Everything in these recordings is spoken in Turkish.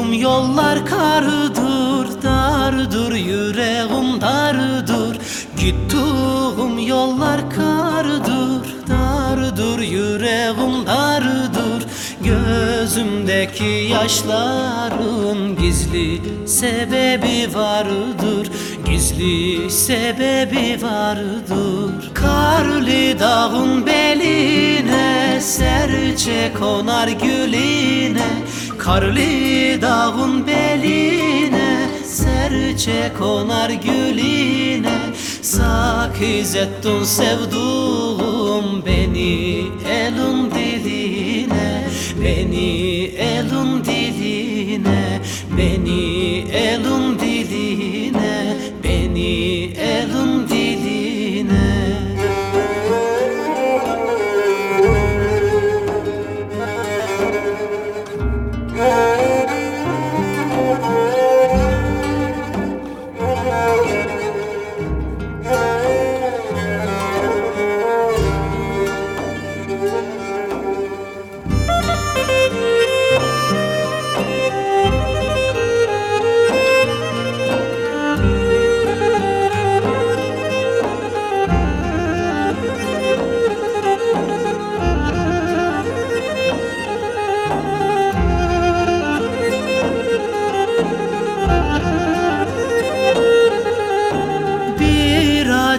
Uçtuğum yollar kardır, dardır Yüreğim dardır. Gittiğim yollar kardır, dardır Yüreğim dardır. Gözümdeki yaşların gizli sebebi vardır Gizli sebebi vardır. Karlı dağın beline Serçe konar güline Karlı dağın beline serçe konar gülüne. Sakiz ettin sevduğum beni elin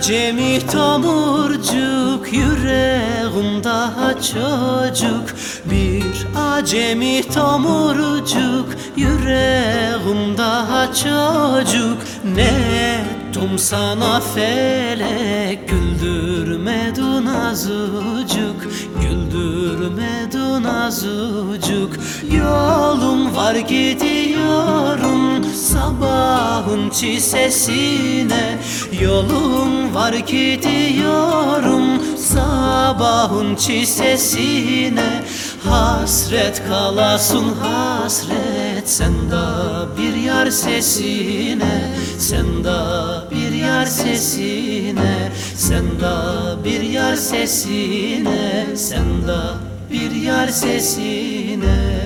acemi tomurcuk yüreğim daha çocuk. Bir acemi tomurcuk yüreğim daha çocuk. Ne ettim sana felek güldürmedin azıcık Güldürmedin azıcık Yolum var gidiyorum sabahın çisesine Yolum var gidiyorum sabahın çisesine. Hasret kalasın hasret sen da bir yar sesine Sen da bir yar sesine Sen da bir yar sesine Sen da bir yar sesine